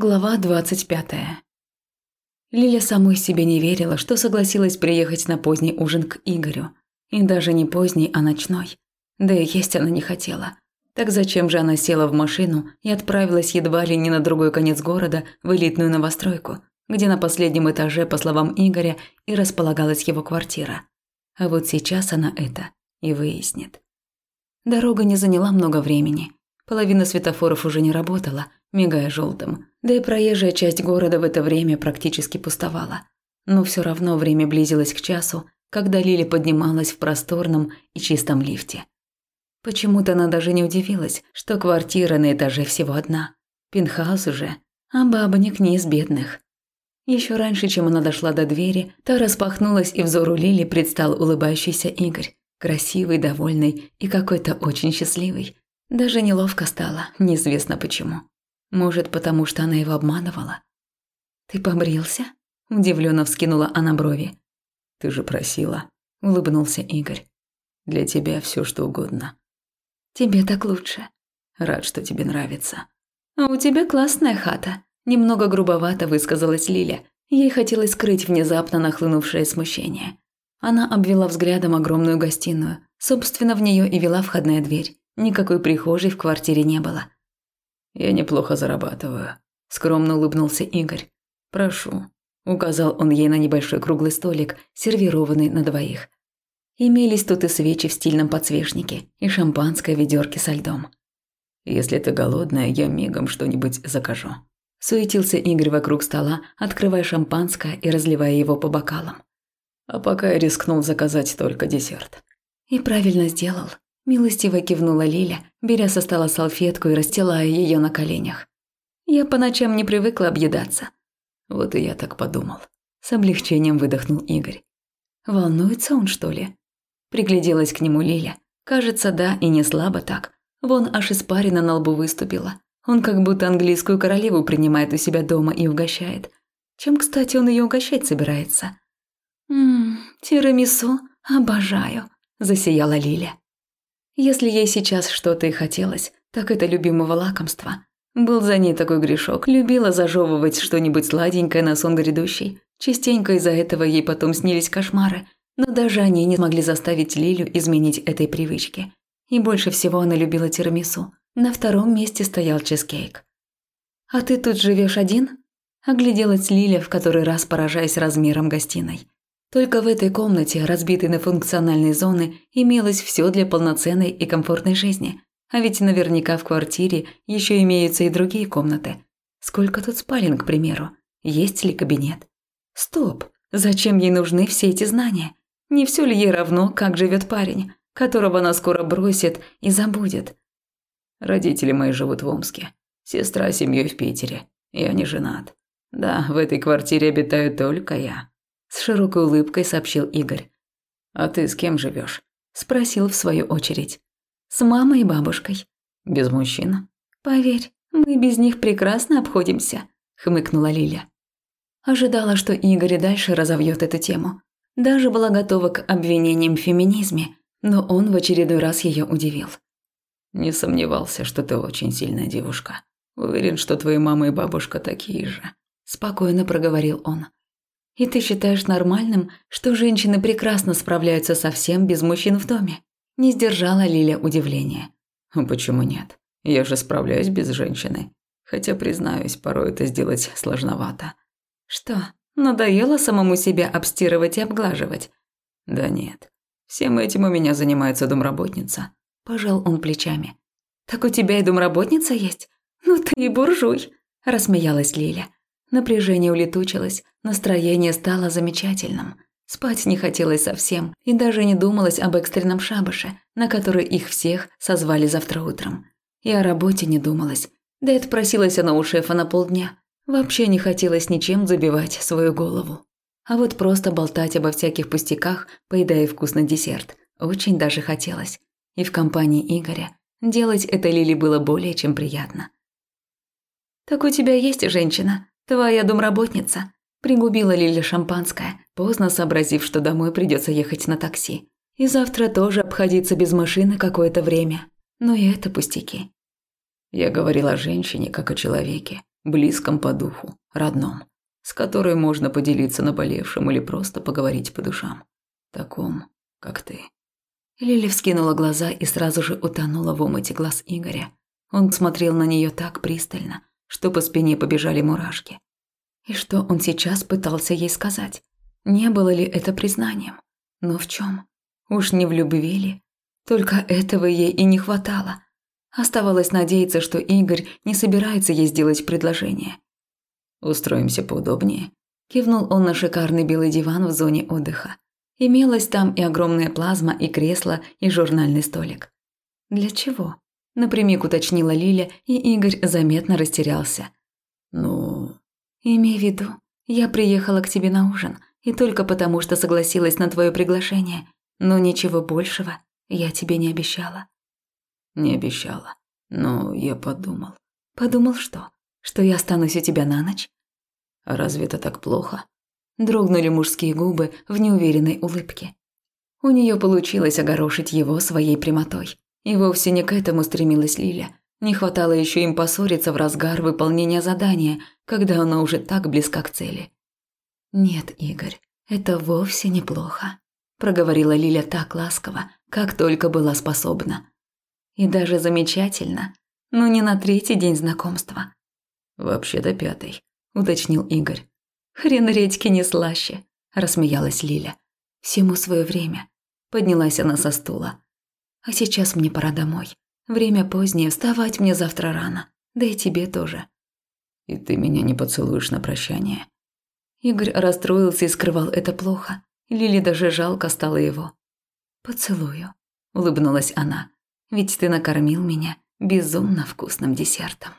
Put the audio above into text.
Глава двадцать пятая. Лиля самой себе не верила, что согласилась приехать на поздний ужин к Игорю. И даже не поздний, а ночной. Да и есть она не хотела. Так зачем же она села в машину и отправилась едва ли не на другой конец города в элитную новостройку, где на последнем этаже, по словам Игоря, и располагалась его квартира. А вот сейчас она это и выяснит. Дорога не заняла много времени. Половина светофоров уже не работала – мигая желтым. Да и проезжая часть города в это время практически пустовала. Но все равно время близилось к часу, когда Лили поднималась в просторном и чистом лифте. Почему-то она даже не удивилась, что квартира на этаже всего одна. Пентхаус уже, а бабник не из бедных. Еще раньше, чем она дошла до двери, та распахнулась, и взору Лили предстал улыбающийся Игорь. Красивый, довольный и какой-то очень счастливый. Даже неловко стало, неизвестно почему. Может, потому что она его обманывала? «Ты побрился?» – удивленно вскинула она брови. «Ты же просила», – улыбнулся Игорь. «Для тебя все что угодно». «Тебе так лучше». «Рад, что тебе нравится». «А у тебя классная хата», – немного грубовато высказалась Лиля. Ей хотелось скрыть внезапно нахлынувшее смущение. Она обвела взглядом огромную гостиную. Собственно, в нее и вела входная дверь. Никакой прихожей в квартире не было. Я неплохо зарабатываю», – скромно улыбнулся Игорь. «Прошу», – указал он ей на небольшой круглый столик, сервированный на двоих. Имелись тут и свечи в стильном подсвечнике, и шампанское в ведёрке со льдом. «Если ты голодная, я мигом что-нибудь закажу». Суетился Игорь вокруг стола, открывая шампанское и разливая его по бокалам. А пока я рискнул заказать только десерт. И правильно сделал. Милостиво кивнула Лиля, беря со стола салфетку и расстилая ее на коленях. Я по ночам не привыкла объедаться. Вот и я так подумал. С облегчением выдохнул Игорь. Волнуется он, что ли? Пригляделась к нему Лиля. Кажется, да, и не слабо так. Вон аж испарина на лбу выступила. Он как будто английскую королеву принимает у себя дома и угощает. Чем, кстати, он ее угощать собирается? «Ммм, тирамису, обожаю», – засияла Лиля. Если ей сейчас что-то и хотелось, так это любимого лакомства. Был за ней такой грешок, любила зажевывать что-нибудь сладенькое на сон грядущий. Частенько из-за этого ей потом снились кошмары, но даже они не смогли заставить Лилю изменить этой привычки. И больше всего она любила тирамису. На втором месте стоял чизкейк. «А ты тут живешь один?» Огляделась Лиля, в который раз поражаясь размером гостиной. Только в этой комнате, разбитой на функциональные зоны, имелось все для полноценной и комфортной жизни. А ведь наверняка в квартире еще имеются и другие комнаты. Сколько тут спален, к примеру? Есть ли кабинет? Стоп! Зачем ей нужны все эти знания? Не все ли ей равно, как живет парень, которого она скоро бросит и забудет? Родители мои живут в Омске. Сестра с семьей в Питере. Я не женат. Да, в этой квартире обитаю только я. С широкой улыбкой сообщил Игорь. «А ты с кем живешь? Спросил в свою очередь. «С мамой и бабушкой». «Без мужчин?» «Поверь, мы без них прекрасно обходимся», – хмыкнула Лиля. Ожидала, что Игорь и дальше разовьет эту тему. Даже была готова к обвинениям в феминизме, но он в очередной раз ее удивил. «Не сомневался, что ты очень сильная девушка. Уверен, что твои мама и бабушка такие же», – спокойно проговорил он. И ты считаешь нормальным, что женщины прекрасно справляются со всем без мужчин в доме? Не сдержала Лиля удивления. «А почему нет? Я же справляюсь без женщины. Хотя, признаюсь, порой это сделать сложновато. Что, надоело самому себя обстирывать и обглаживать? Да нет. Всем этим у меня занимается домработница. Пожал он плечами. Так у тебя и домработница есть? Ну ты и буржуй, рассмеялась Лиля. Напряжение улетучилось, настроение стало замечательным. Спать не хотелось совсем, и даже не думалось об экстренном шабаше, на который их всех созвали завтра утром. И о работе не думалось. Да и отпросилась она у шефа на полдня. Вообще не хотелось ничем забивать свою голову. А вот просто болтать обо всяких пустяках, поедая вкусный десерт, очень даже хотелось. И в компании Игоря делать это Лили было более чем приятно. «Так у тебя есть женщина?» «Твоя домработница», – пригубила Лиля шампанское, поздно сообразив, что домой придется ехать на такси. И завтра тоже обходиться без машины какое-то время. Но и это пустяки. Я говорила о женщине, как о человеке, близком по духу, родном, с которой можно поделиться наболевшим или просто поговорить по душам. Таком, как ты. Лили вскинула глаза и сразу же утонула в омуте глаз Игоря. Он смотрел на нее так пристально, что по спине побежали мурашки. И что он сейчас пытался ей сказать? Не было ли это признанием? Но в чем? Уж не в любви ли? Только этого ей и не хватало. Оставалось надеяться, что Игорь не собирается ей сделать предложение. «Устроимся поудобнее», – кивнул он на шикарный белый диван в зоне отдыха. Имелась там и огромная плазма, и кресло, и журнальный столик. «Для чего?» – напрямик уточнила Лиля, и Игорь заметно растерялся. «Ну...» «Имей в виду, я приехала к тебе на ужин, и только потому, что согласилась на твое приглашение, но ничего большего я тебе не обещала». «Не обещала, но я подумал». «Подумал что? Что я останусь у тебя на ночь?» «Разве это так плохо?» Дрогнули мужские губы в неуверенной улыбке. У нее получилось огорошить его своей прямотой. И вовсе не к этому стремилась Лиля. Не хватало еще им поссориться в разгар выполнения задания, когда она уже так близка к цели. «Нет, Игорь, это вовсе неплохо», – проговорила Лиля так ласково, как только была способна. «И даже замечательно, но не на третий день знакомства». «Вообще-то пятый», – уточнил Игорь. Хрен редьки не слаще, рассмеялась Лиля. Всему свое время. Поднялась она со стула. А сейчас мне пора домой. Время позднее, вставать мне завтра рано. Да и тебе тоже. И ты меня не поцелуешь на прощание. Игорь расстроился и скрывал это плохо. Лиле даже жалко стало его. «Поцелую», – улыбнулась она. «Ведь ты накормил меня безумно вкусным десертом».